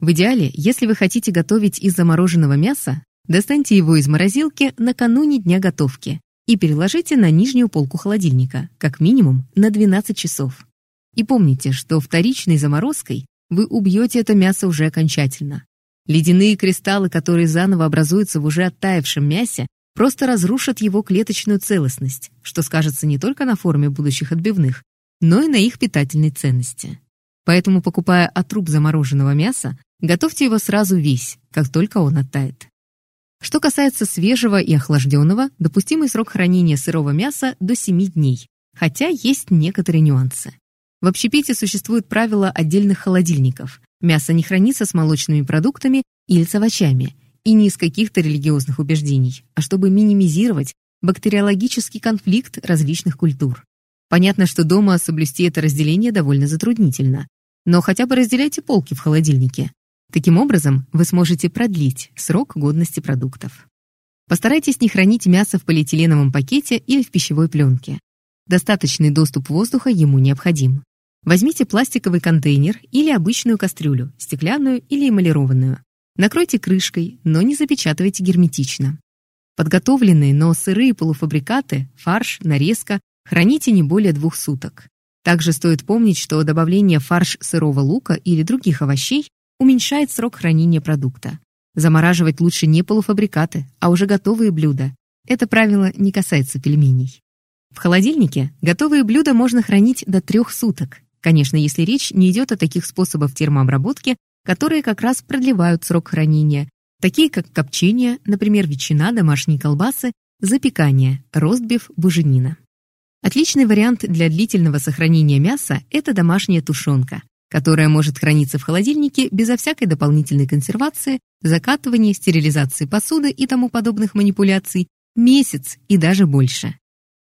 В идеале, если вы хотите готовить из замороженного мяса, достаньте его из морозилки накануне дня готовки и переложите на нижнюю полку холодильника, как минимум на 12 часов. И помните, что вторичной заморозкой вы убьете это мясо уже окончательно. Ледяные кристаллы, которые заново образуются в уже оттаившем мясе, просто разрушат его клеточную целостность, что скажется не только на форме будущих отбивных, но и на их питательной ценности. Поэтому, покупая отруб замороженного мяса, готовьте его сразу весь, как только он оттает. Что касается свежего и охлажденного, допустимый срок хранения сырого мяса до 7 дней, хотя есть некоторые нюансы. В общепите существует правило отдельных холодильников. Мясо не хранится с молочными продуктами или с овощами, и не из каких-то религиозных убеждений, а чтобы минимизировать бактериологический конфликт различных культур. Понятно, что дома соблюсти это разделение довольно затруднительно, но хотя бы разделяйте полки в холодильнике. Таким образом, вы сможете продлить срок годности продуктов. Постарайтесь не хранить мясо в полиэтиленовом пакете или в пищевой пленке. Достаточный доступ воздуха ему необходим. Возьмите пластиковый контейнер или обычную кастрюлю, стеклянную или эмалированную. Накройте крышкой, но не запечатывайте герметично. Подготовленные, но сырые полуфабрикаты, фарш, нарезка храните не более двух суток. Также стоит помнить, что добавление фарш сырого лука или других овощей уменьшает срок хранения продукта. Замораживать лучше не полуфабрикаты, а уже готовые блюда. Это правило не касается пельменей. В холодильнике готовые блюда можно хранить до трех суток, Конечно, если речь не идет о таких способах термообработки, которые как раз продлевают срок хранения, такие как копчение, например, ветчина, домашние колбасы, запекание, ростбиф, буженина. Отличный вариант для длительного сохранения мяса – это домашняя тушенка, которая может храниться в холодильнике безо всякой дополнительной консервации, закатывания, стерилизации посуды и тому подобных манипуляций месяц и даже больше.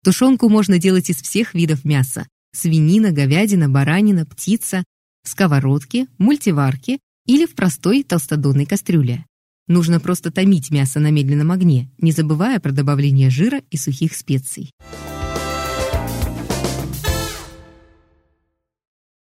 Тушенку можно делать из всех видов мяса – свинина, говядина, баранина, птица, в сковородке, мультиварке или в простой толстодонной кастрюле. Нужно просто томить мясо на медленном огне, не забывая про добавление жира и сухих специй.